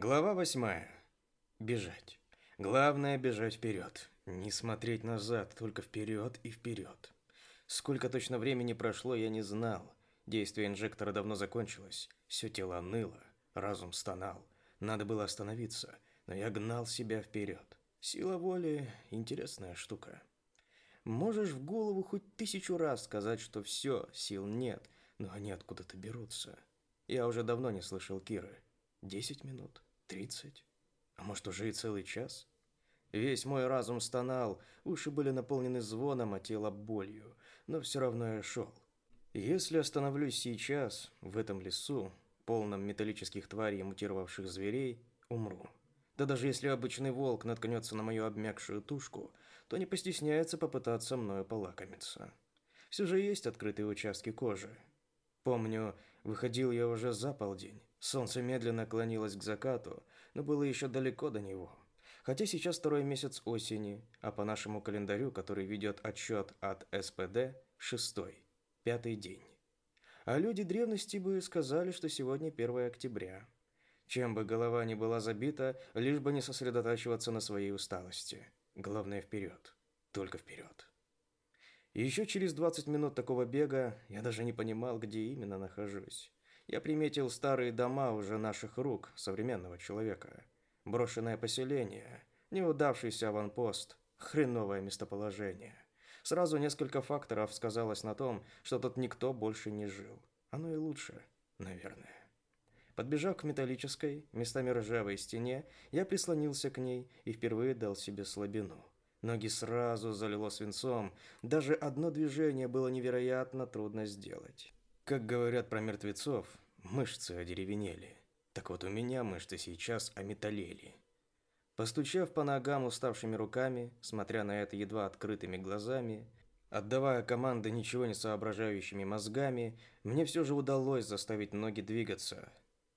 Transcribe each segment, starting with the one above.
Глава восьмая. Бежать. Главное бежать вперед. Не смотреть назад, только вперед и вперед. Сколько точно времени прошло, я не знал. Действие инжектора давно закончилось. Все тело ныло, разум стонал. Надо было остановиться, но я гнал себя вперед. Сила воли – интересная штука. Можешь в голову хоть тысячу раз сказать, что все, сил нет, но они откуда-то берутся. Я уже давно не слышал Киры. Десять минут? Тридцать? А может, уже и целый час? Весь мой разум стонал, уши были наполнены звоном, а тело болью, но все равно я шел. Если остановлюсь сейчас, в этом лесу, полном металлических тварей и мутировавших зверей, умру. Да даже если обычный волк наткнется на мою обмякшую тушку, то не постесняется попытаться мною полакомиться. Все же есть открытые участки кожи. Помню, выходил я уже за полдень. Солнце медленно клонилось к закату, но было еще далеко до него. Хотя сейчас второй месяц осени, а по нашему календарю, который ведет отсчет от СПД, шестой, пятый день. А люди древности бы сказали, что сегодня 1 октября. Чем бы голова ни была забита, лишь бы не сосредотачиваться на своей усталости. Главное вперед, только вперед. еще через 20 минут такого бега я даже не понимал, где именно нахожусь. Я приметил старые дома уже наших рук, современного человека. Брошенное поселение, неудавшийся аванпост, хреновое местоположение. Сразу несколько факторов сказалось на том, что тут никто больше не жил. Оно и лучше, наверное. Подбежав к металлической, местами ржавой стене, я прислонился к ней и впервые дал себе слабину. Ноги сразу залило свинцом, даже одно движение было невероятно трудно сделать. Как говорят про мертвецов, мышцы одеревенели. Так вот у меня мышцы сейчас ометалели. Постучав по ногам уставшими руками, смотря на это едва открытыми глазами, отдавая команды ничего не соображающими мозгами, мне все же удалось заставить ноги двигаться.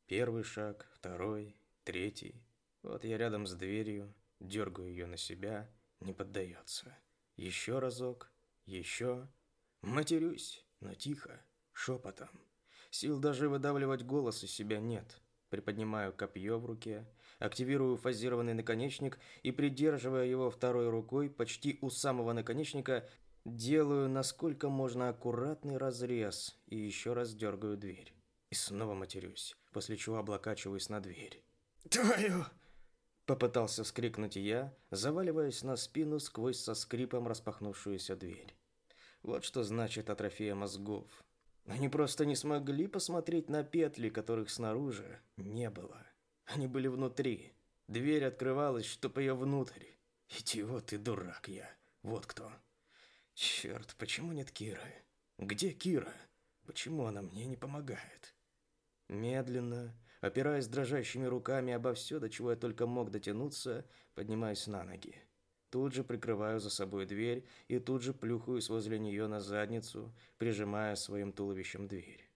Первый шаг, второй, третий. Вот я рядом с дверью, дергаю ее на себя, не поддается. Еще разок, еще. Матерюсь, но тихо шепотом. Сил даже выдавливать голос из себя нет. Приподнимаю копье в руке, активирую фазированный наконечник и, придерживая его второй рукой почти у самого наконечника, делаю насколько можно аккуратный разрез и еще раз дергаю дверь. И снова матерюсь, после чего облокачиваюсь на дверь. «Твою!» Попытался вскрикнуть я, заваливаясь на спину сквозь со скрипом распахнувшуюся дверь. Вот что значит атрофия мозгов. Они просто не смогли посмотреть на петли, которых снаружи не было. Они были внутри. Дверь открывалась, чтоб ее внутрь. Идиот и дурак я. Вот кто. Черт, почему нет Киры? Где Кира? Почему она мне не помогает? Медленно, опираясь дрожащими руками обо все, до чего я только мог дотянуться, поднимаюсь на ноги. Тут же прикрываю за собой дверь и тут же плюхаюсь возле нее на задницу, прижимая своим туловищем дверь.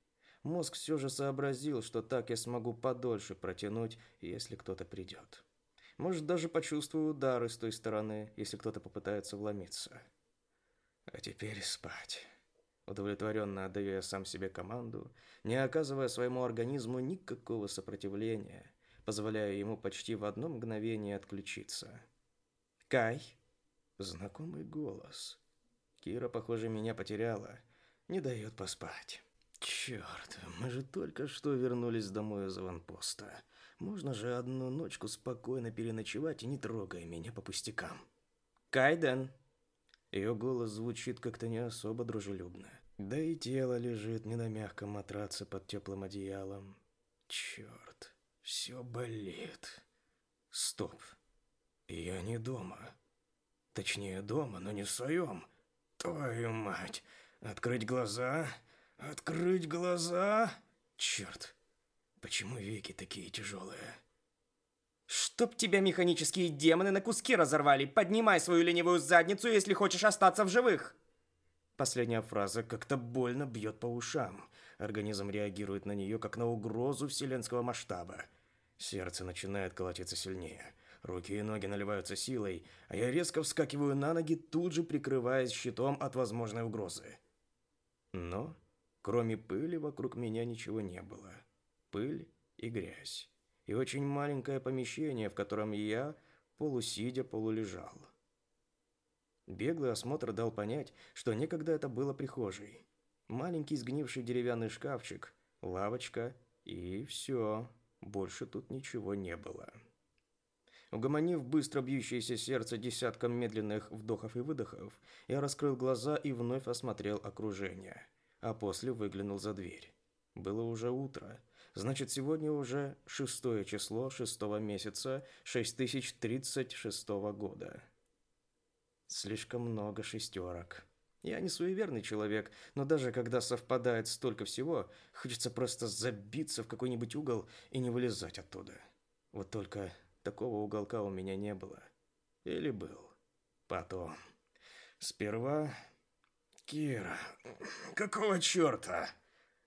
Мозг все же сообразил, что так я смогу подольше протянуть, если кто-то придет. Может, даже почувствую удары с той стороны, если кто-то попытается вломиться. А теперь спать. Удовлетворенно отдаю я сам себе команду, не оказывая своему организму никакого сопротивления, позволяя ему почти в одно мгновение отключиться. Кай. Знакомый голос. Кира, похоже, меня потеряла. Не дает поспать. Черт, мы же только что вернулись домой из аванпоста. Можно же одну ночку спокойно переночевать и не трогая меня по пустякам. Кайден. Ее голос звучит как-то не особо дружелюбно. Да и тело лежит не на мягком матраце под теплым одеялом. Черт, все болит. Стоп. Я не дома. Точнее, дома, но не в своем. Твою мать. Открыть глаза? Открыть глаза? Черт. Почему веки такие тяжелые? Чтоб тебя механические демоны на куски разорвали. Поднимай свою ленивую задницу, если хочешь остаться в живых. Последняя фраза как-то больно бьет по ушам. Организм реагирует на нее, как на угрозу вселенского масштаба. Сердце начинает колотиться сильнее. Руки и ноги наливаются силой, а я резко вскакиваю на ноги, тут же прикрываясь щитом от возможной угрозы. Но, кроме пыли, вокруг меня ничего не было. Пыль и грязь. и очень маленькое помещение, в котором я, полусидя, полулежал. Беглый осмотр дал понять, что некогда это было прихожей. Маленький сгнивший деревянный шкафчик, лавочка и все. Больше тут ничего не было. Угомонив быстро бьющееся сердце десятком медленных вдохов и выдохов, я раскрыл глаза и вновь осмотрел окружение, а после выглянул за дверь. Было уже утро, значит сегодня уже шестое число шестого месяца 6036 года. Слишком много шестерок. Я не суеверный человек, но даже когда совпадает столько всего, хочется просто забиться в какой-нибудь угол и не вылезать оттуда. Вот только такого уголка у меня не было. Или был. Потом. Сперва... Кира, какого черта?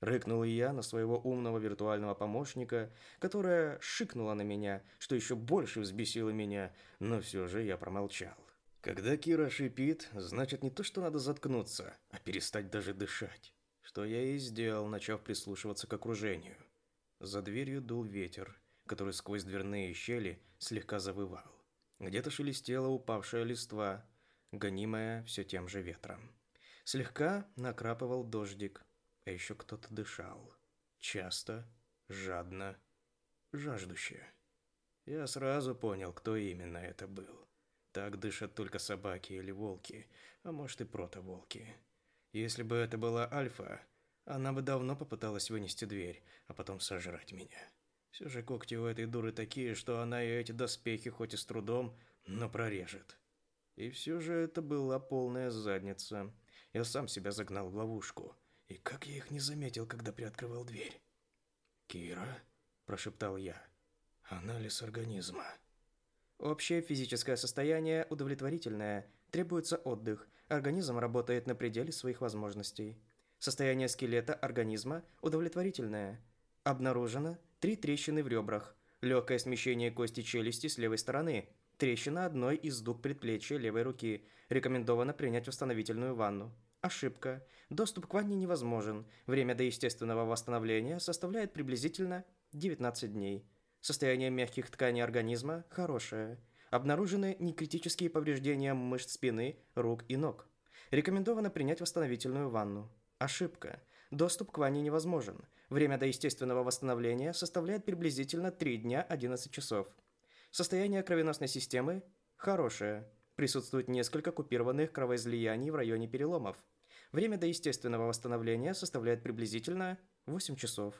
Рыкнул я на своего умного виртуального помощника, которая шикнула на меня, что еще больше взбесило меня, но все же я промолчал. Когда Кира шипит, значит не то, что надо заткнуться, а перестать даже дышать. Что я и сделал, начав прислушиваться к окружению. За дверью дул ветер, который сквозь дверные щели слегка завывал. Где-то шелестела упавшая листва, гонимая все тем же ветром. Слегка накрапывал дождик, а еще кто-то дышал. Часто, жадно, жаждуще. Я сразу понял, кто именно это был. Так дышат только собаки или волки, а может и протоволки. Если бы это была Альфа, она бы давно попыталась вынести дверь, а потом сожрать меня. Все же когти у этой дуры такие, что она и эти доспехи хоть и с трудом, но прорежет. И все же это была полная задница. Я сам себя загнал в ловушку. И как я их не заметил, когда приоткрывал дверь? «Кира?» – прошептал я. «Анализ организма». Общее физическое состояние удовлетворительное, требуется отдых, организм работает на пределе своих возможностей. Состояние скелета организма удовлетворительное. Обнаружено три трещины в ребрах, легкое смещение кости челюсти с левой стороны, трещина одной из дуг предплечья левой руки. Рекомендовано принять восстановительную ванну. Ошибка. Доступ к ванне невозможен. Время до естественного восстановления составляет приблизительно 19 дней. Состояние мягких тканей организма хорошее. Обнаружены некритические повреждения мышц спины, рук и ног. Рекомендовано принять восстановительную ванну. Ошибка. Доступ к ванне невозможен. Время до естественного восстановления составляет приблизительно 3 дня 11 часов. Состояние кровеносной системы хорошее. Присутствует несколько купированных кровоизлияний в районе переломов. Время до естественного восстановления составляет приблизительно 8 часов.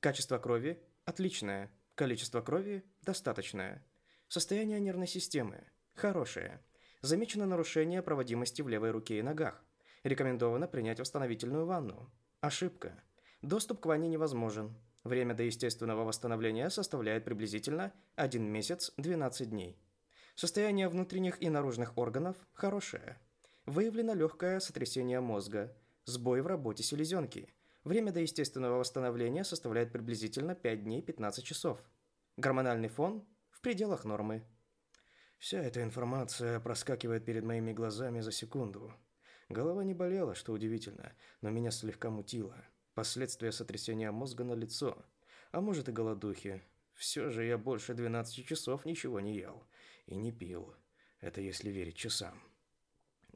Качество крови отличное. Количество крови достаточное. Состояние нервной системы хорошее. Замечено нарушение проводимости в левой руке и ногах. Рекомендовано принять восстановительную ванну. Ошибка. Доступ к ванне невозможен. Время до естественного восстановления составляет приблизительно 1 месяц 12 дней. Состояние внутренних и наружных органов хорошее. Выявлено легкое сотрясение мозга, сбой в работе селезенки – Время до естественного восстановления составляет приблизительно 5 дней 15 часов. Гормональный фон в пределах нормы. Вся эта информация проскакивает перед моими глазами за секунду. Голова не болела, что удивительно, но меня слегка мутило. Последствия сотрясения мозга на лицо, а может и голодухи. Все же я больше 12 часов ничего не ел и не пил. Это если верить часам.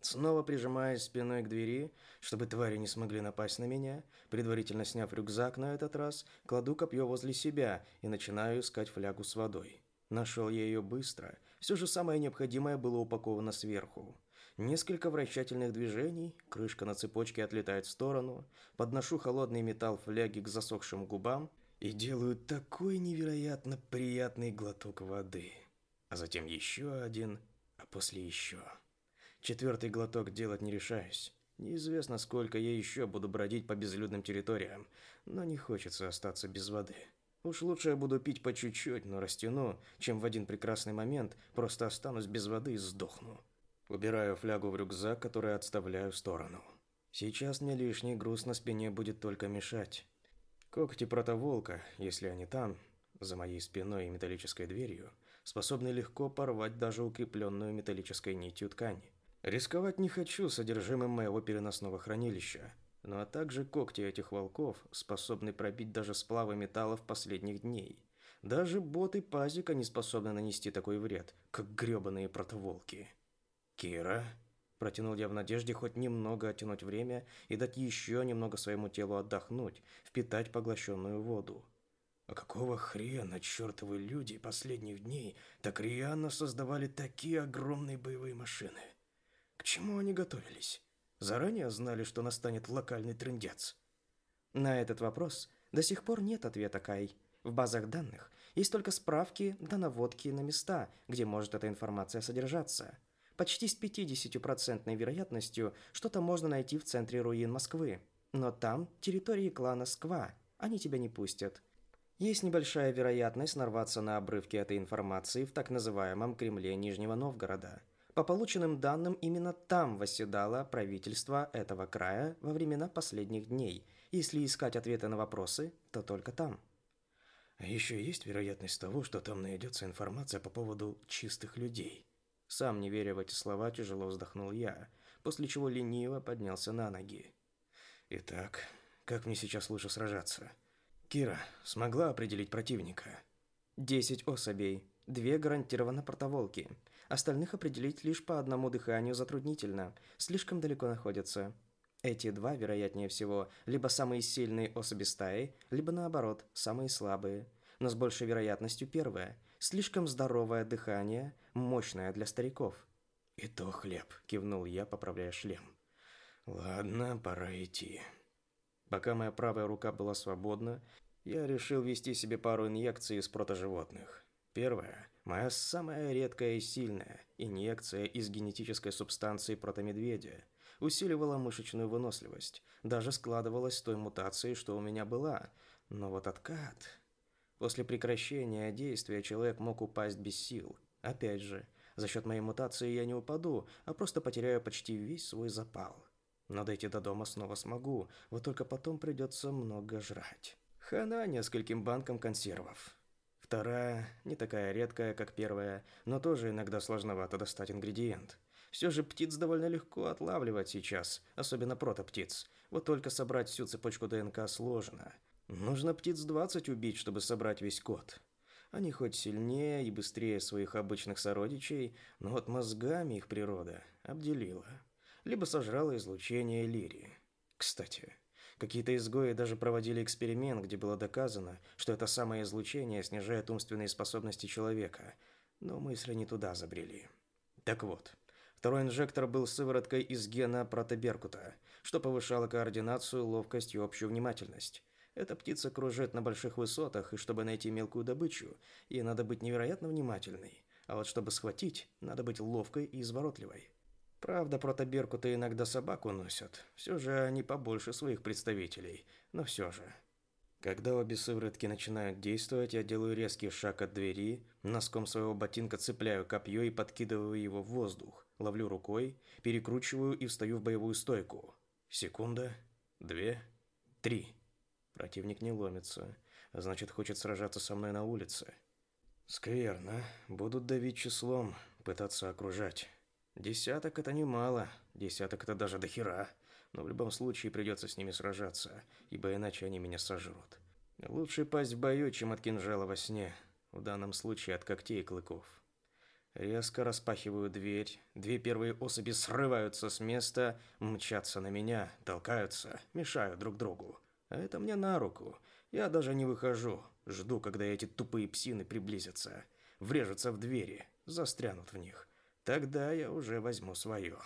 Снова прижимаясь спиной к двери, чтобы твари не смогли напасть на меня, предварительно сняв рюкзак на этот раз, кладу копье возле себя и начинаю искать флягу с водой. Нашел я ее быстро, все же самое необходимое было упаковано сверху. Несколько вращательных движений, крышка на цепочке отлетает в сторону, подношу холодный металл фляги к засохшим губам и делаю такой невероятно приятный глоток воды. А затем еще один, а после еще. Четвертый глоток делать не решаюсь. Неизвестно, сколько я еще буду бродить по безлюдным территориям, но не хочется остаться без воды. Уж лучше я буду пить по чуть-чуть, но растяну, чем в один прекрасный момент просто останусь без воды и сдохну. Убираю флягу в рюкзак, который отставляю в сторону. Сейчас мне лишний груз на спине будет только мешать. Когти протоволка, если они там, за моей спиной и металлической дверью, способны легко порвать даже укрепленную металлической нитью ткань. Рисковать не хочу содержимым моего переносного хранилища, ну а также когти этих волков способны пробить даже сплавы металлов последних дней. Даже боты пазика не способны нанести такой вред, как грёбаные протоволки. «Кира?» Протянул я в надежде хоть немного оттянуть время и дать еще немного своему телу отдохнуть, впитать поглощенную воду. А какого хрена чертовы люди последних дней так рьяно создавали такие огромные боевые машины? К чему они готовились? Заранее знали, что настанет локальный трендец? На этот вопрос до сих пор нет ответа, Кай. В базах данных есть только справки да наводки на места, где может эта информация содержаться. Почти с 50% вероятностью что-то можно найти в центре руин Москвы. Но там территории клана Сква, они тебя не пустят. Есть небольшая вероятность нарваться на обрывки этой информации в так называемом Кремле Нижнего Новгорода. По полученным данным, именно там восседало правительство этого края во времена последних дней. Если искать ответы на вопросы, то только там. А еще есть вероятность того, что там найдется информация по поводу чистых людей. Сам не веря в эти слова, тяжело вздохнул я, после чего лениво поднялся на ноги. Итак, как мне сейчас лучше сражаться? Кира смогла определить противника? Десять особей, две гарантированно протоволки. Остальных определить лишь по одному дыханию затруднительно, слишком далеко находятся. Эти два, вероятнее всего, либо самые сильные особи стаи, либо наоборот, самые слабые. Но с большей вероятностью первое – Слишком здоровое дыхание, мощное для стариков. «И то хлеб», – кивнул я, поправляя шлем. «Ладно, пора идти». Пока моя правая рука была свободна, я решил ввести себе пару инъекций из протоживотных. Первая – моя самая редкая и сильная инъекция из генетической субстанции протомедведя. Усиливала мышечную выносливость, даже складывалась с той мутацией, что у меня была. Но вот откат... После прекращения действия человек мог упасть без сил. Опять же, за счет моей мутации я не упаду, а просто потеряю почти весь свой запал. Но дойти до дома снова смогу, вот только потом придется много жрать. Хана нескольким банкам консервов. Вторая, не такая редкая, как первая, но тоже иногда сложновато достать ингредиент. Все же птиц довольно легко отлавливать сейчас, особенно протоптиц. Вот только собрать всю цепочку ДНК сложно – Нужно птиц 20 убить, чтобы собрать весь код. Они хоть сильнее и быстрее своих обычных сородичей, но вот мозгами их природа обделила. Либо сожрала излучение лирии. Кстати, какие-то изгои даже проводили эксперимент, где было доказано, что это самое излучение снижает умственные способности человека. Но мысли не туда забрели. Так вот, второй инжектор был сывороткой из гена протоберкута, что повышало координацию, ловкость и общую внимательность. Эта птица кружит на больших высотах, и чтобы найти мелкую добычу, ей надо быть невероятно внимательной. А вот чтобы схватить, надо быть ловкой и изворотливой. Правда, протоберкуты иногда собаку носят. Все же они побольше своих представителей, но все же. Когда обе сыворотки начинают действовать, я делаю резкий шаг от двери, носком своего ботинка цепляю копье и подкидываю его в воздух. Ловлю рукой, перекручиваю и встаю в боевую стойку. Секунда, две, три. Противник не ломится, значит хочет сражаться со мной на улице. Скверно. Будут давить числом, пытаться окружать. Десяток это немало, десяток это даже дохера. Но в любом случае придется с ними сражаться, ибо иначе они меня сожрут. Лучше пасть в бою, чем от кинжала во сне. В данном случае от когтей и клыков. Резко распахиваю дверь. Две первые особи срываются с места, мчатся на меня, толкаются, мешают друг другу. А это мне на руку. Я даже не выхожу. Жду, когда эти тупые псины приблизятся. Врежутся в двери, застрянут в них. Тогда я уже возьму свое.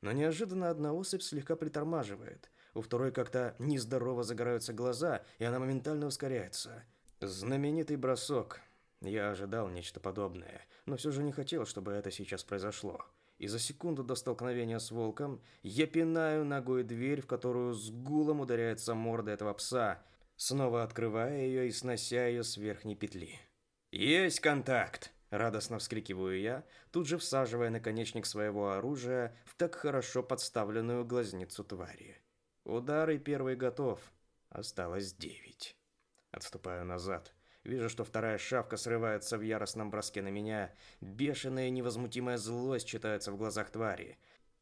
Но неожиданно одна особь слегка притормаживает. У второй как-то нездорово загораются глаза, и она моментально ускоряется. Знаменитый бросок. Я ожидал нечто подобное, но все же не хотел, чтобы это сейчас произошло и за секунду до столкновения с волком я пинаю ногой дверь, в которую с гулом ударяется морда этого пса, снова открывая ее и снося ее с верхней петли. «Есть контакт!» – радостно вскрикиваю я, тут же всаживая наконечник своего оружия в так хорошо подставленную глазницу твари. Удар и первый готов. Осталось девять. Отступаю назад, Вижу, что вторая шавка срывается в яростном броске на меня. Бешеная невозмутимая злость читается в глазах твари.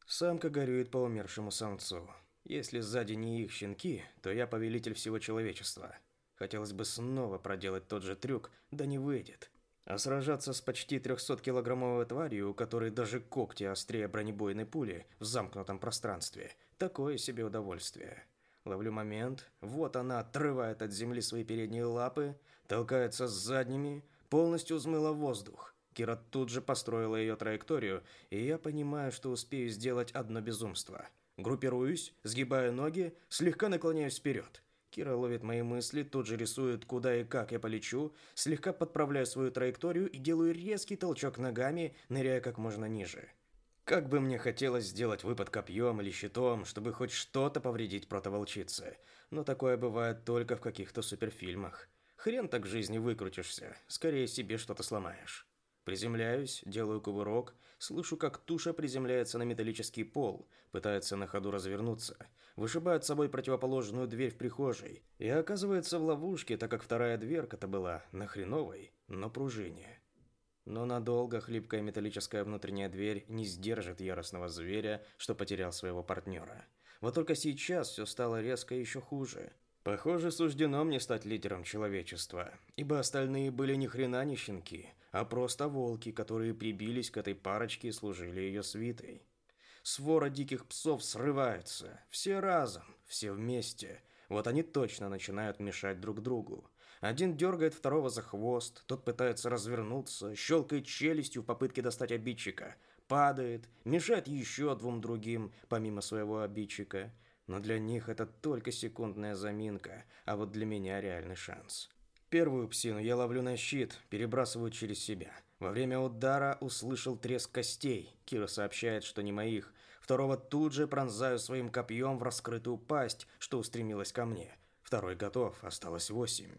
Самка горюет по умершему самцу. Если сзади не их щенки, то я повелитель всего человечества. Хотелось бы снова проделать тот же трюк, да не выйдет. А сражаться с почти 300-килограммовой тварью, у которой даже когти острее бронебойной пули в замкнутом пространстве, такое себе удовольствие. Ловлю момент, вот она отрывает от земли свои передние лапы, толкается с задними, полностью взмыла воздух. Кира тут же построила ее траекторию, и я понимаю, что успею сделать одно безумство. Группируюсь, сгибаю ноги, слегка наклоняюсь вперед. Кира ловит мои мысли, тут же рисует, куда и как я полечу, слегка подправляю свою траекторию и делаю резкий толчок ногами, ныряя как можно ниже. Как бы мне хотелось сделать выпад копьем или щитом, чтобы хоть что-то повредить протоволчице, но такое бывает только в каких-то суперфильмах. Хрен так в жизни выкрутишься, скорее себе что-то сломаешь. Приземляюсь, делаю кувырок, слышу, как туша приземляется на металлический пол, пытается на ходу развернуться, вышибает собой противоположную дверь в прихожей и оказывается в ловушке, так как вторая дверка-то была на хреновой, но пружине. Но надолго хлипкая металлическая внутренняя дверь не сдержит яростного зверя, что потерял своего партнера. Вот только сейчас все стало резко еще хуже. Похоже, суждено мне стать лидером человечества, ибо остальные были ни хрена не щенки, а просто волки, которые прибились к этой парочке и служили ее свитой. Свора диких псов срывается, все разом, все вместе. Вот они точно начинают мешать друг другу. Один дергает второго за хвост, тот пытается развернуться, щелкает челюстью в попытке достать обидчика, падает, мешает еще двум другим, помимо своего обидчика – но для них это только секундная заминка, а вот для меня реальный шанс. Первую псину я ловлю на щит, перебрасываю через себя. Во время удара услышал треск костей. Кира сообщает, что не моих. Второго тут же пронзаю своим копьем в раскрытую пасть, что устремилась ко мне. Второй готов, осталось восемь.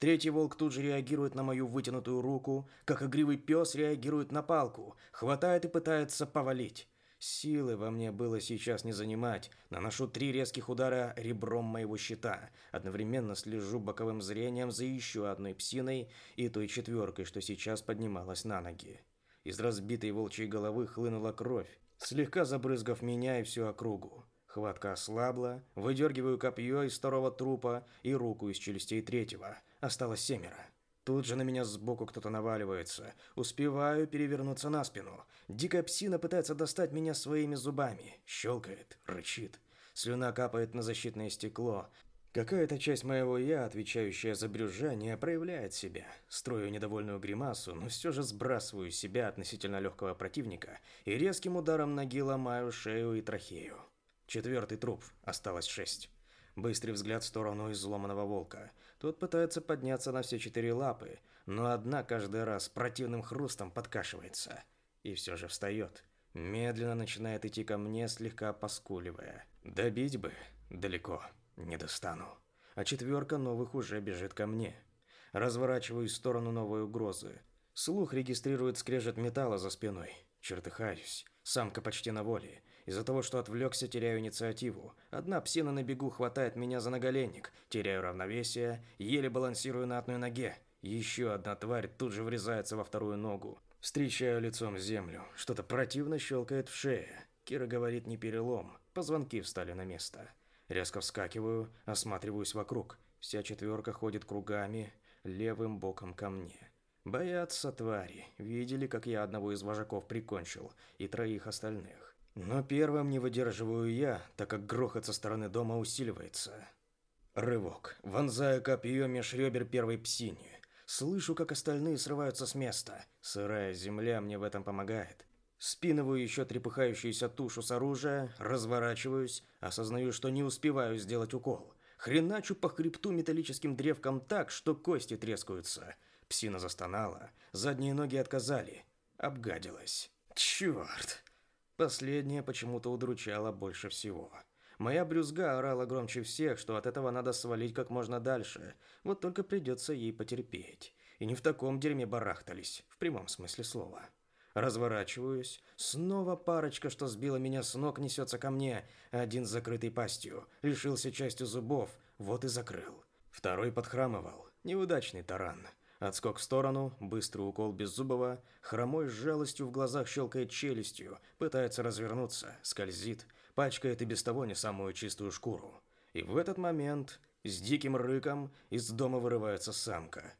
Третий волк тут же реагирует на мою вытянутую руку, как игривый пес реагирует на палку, хватает и пытается повалить. Силы во мне было сейчас не занимать. Наношу три резких удара ребром моего щита. Одновременно слежу боковым зрением за еще одной псиной и той четверкой, что сейчас поднималась на ноги. Из разбитой волчьей головы хлынула кровь, слегка забрызгав меня и всю округу. Хватка ослабла, выдергиваю копье из второго трупа и руку из челюстей третьего. Осталось семеро. Тут же на меня сбоку кто-то наваливается. Успеваю перевернуться на спину. Дикая псина пытается достать меня своими зубами. Щелкает, рычит. Слюна капает на защитное стекло. Какая-то часть моего «я», отвечающая за брюзжание, проявляет себя. Строю недовольную гримасу, но все же сбрасываю себя относительно легкого противника и резким ударом ноги ломаю шею и трахею. Четвертый труп. Осталось шесть. Быстрый взгляд в сторону изломанного волка. Тот пытается подняться на все четыре лапы, но одна каждый раз противным хрустом подкашивается. И все же встает. Медленно начинает идти ко мне, слегка поскуливая. Добить бы. Далеко. Не достану. А четверка новых уже бежит ко мне. Разворачиваюсь в сторону новой угрозы. Слух регистрирует скрежет металла за спиной. Чертыхаюсь. Самка почти на воле. Из-за того, что отвлекся, теряю инициативу. Одна псина на бегу хватает меня за наголенник. Теряю равновесие, еле балансирую на одной ноге. Еще одна тварь тут же врезается во вторую ногу. Встречаю лицом землю. Что-то противно щелкает в шее. Кира говорит не перелом. Позвонки встали на место. Резко вскакиваю, осматриваюсь вокруг. Вся четверка ходит кругами, левым боком ко мне. Боятся твари. Видели, как я одного из вожаков прикончил, и троих остальных. Но первым не выдерживаю я, так как грохот со стороны дома усиливается. Рывок. Вонзаю копье меж ребер первой псине. Слышу, как остальные срываются с места. Сырая земля мне в этом помогает. Спинываю еще трепыхающуюся тушу с оружия, разворачиваюсь, осознаю, что не успеваю сделать укол. Хреначу по хребту металлическим древком так, что кости трескаются. Псина застонала, задние ноги отказали. Обгадилась. Черт! Последнее почему-то удручало больше всего. Моя брюзга орала громче всех, что от этого надо свалить как можно дальше. Вот только придется ей потерпеть. И не в таком дерьме барахтались, в прямом смысле слова. Разворачиваюсь. Снова парочка, что сбила меня с ног, несется ко мне. Один с закрытой пастью. Лишился частью зубов. Вот и закрыл. Второй подхрамывал. Неудачный таран. Отскок в сторону, быстрый укол Беззубова, хромой с жалостью в глазах щелкает челюстью, пытается развернуться, скользит, пачкает и без того не самую чистую шкуру. И в этот момент С диким рыком из дома вырывается самка.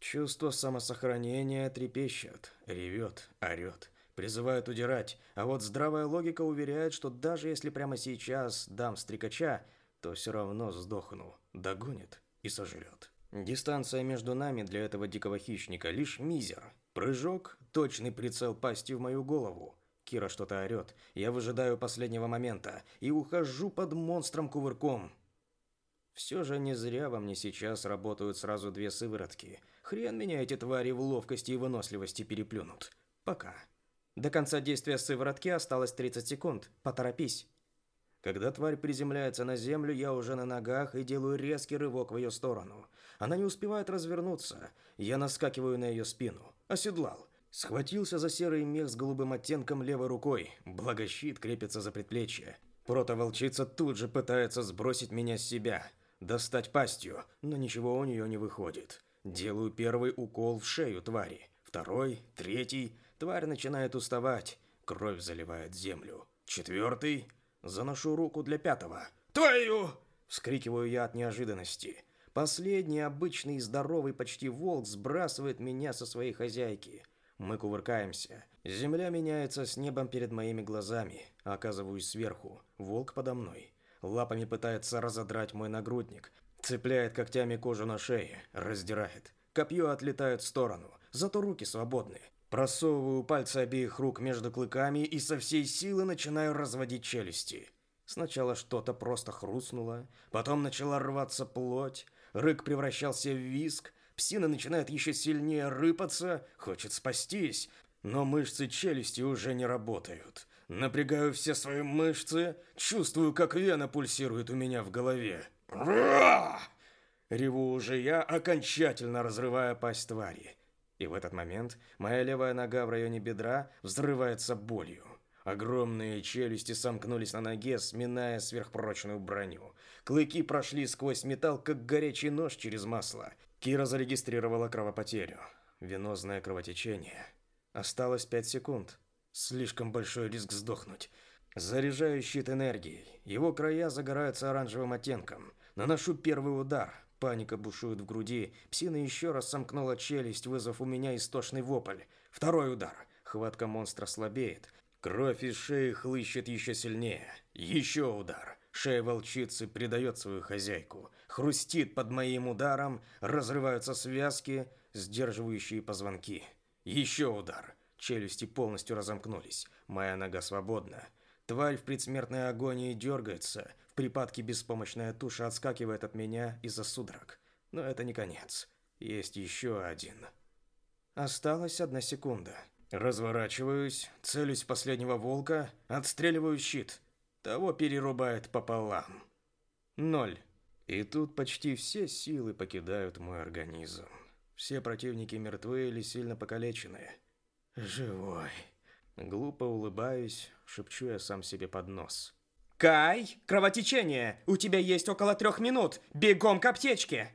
Чувство самосохранения трепещет, ревет, орет, призывает удирать, а вот здравая логика уверяет, что даже если прямо сейчас дам стрекача, то все равно сдохну, догонит и сожрет. Дистанция между нами для этого дикого хищника лишь мизер. Прыжок, точный прицел пастью в мою голову. Кира что-то орет. Я выжидаю последнего момента и ухожу под монстром кувырком. Все же не зря во мне сейчас работают сразу две сыворотки. Хрен меня эти твари в ловкости и выносливости переплюнут. Пока. До конца действия сыворотки осталось 30 секунд. Поторопись. Когда тварь приземляется на землю, я уже на ногах и делаю резкий рывок в ее сторону. Она не успевает развернуться. Я наскакиваю на ее спину. Оседлал. Схватился за серый мех с голубым оттенком левой рукой. Благо щит крепится за предплечье. Протоволчица тут же пытается сбросить меня с себя. Достать пастью, но ничего у нее не выходит. Делаю первый укол в шею твари. Второй, третий. Тварь начинает уставать. Кровь заливает землю. Четвертый. Заношу руку для пятого. «Твою!» – вскрикиваю я от неожиданности. Последний обычный здоровый почти волк сбрасывает меня со своей хозяйки. Мы кувыркаемся. Земля меняется с небом перед моими глазами. Оказываюсь сверху. Волк подо мной. Лапами пытается разодрать мой нагрудник. Цепляет когтями кожу на шее. Раздирает. Копье отлетает в сторону. Зато руки свободны. Просовываю пальцы обеих рук между клыками и со всей силы начинаю разводить челюсти. Сначала что-то просто хрустнуло, потом начала рваться плоть, Рык превращался в виск, псина начинает еще сильнее рыпаться, хочет спастись, но мышцы челюсти уже не работают. Напрягаю все свои мышцы, чувствую, как вена пульсирует у меня в голове. Реву уже я, окончательно разрывая пасть твари. И в этот момент моя левая нога в районе бедра взрывается болью. Огромные челюсти сомкнулись на ноге, сминая сверхпрочную броню. Клыки прошли сквозь металл, как горячий нож через масло. Кира зарегистрировала кровопотерю. Венозное кровотечение. Осталось пять секунд. Слишком большой риск сдохнуть. Заряжаю щит энергией. Его края загораются оранжевым оттенком. Наношу первый удар. Паника бушует в груди. Псина еще раз сомкнула челюсть, вызвав у меня истошный вопль. Второй удар. Хватка монстра слабеет. Кровь из шеи хлыщет еще сильнее. Еще удар. Шея волчицы предает свою хозяйку. Хрустит под моим ударом, разрываются связки, сдерживающие позвонки. Еще удар. Челюсти полностью разомкнулись. Моя нога свободна. Тварь в предсмертной агонии дергается. В припадке беспомощная туша отскакивает от меня из-за судорог. Но это не конец. Есть еще один. Осталась одна секунда. Разворачиваюсь, целюсь в последнего волка, отстреливаю щит. Того перерубает пополам. Ноль. И тут почти все силы покидают мой организм. Все противники мертвы или сильно покалечены. Живой. Глупо улыбаюсь, шепчу я сам себе под нос. «Кай, кровотечение! У тебя есть около трех минут! Бегом к аптечке!»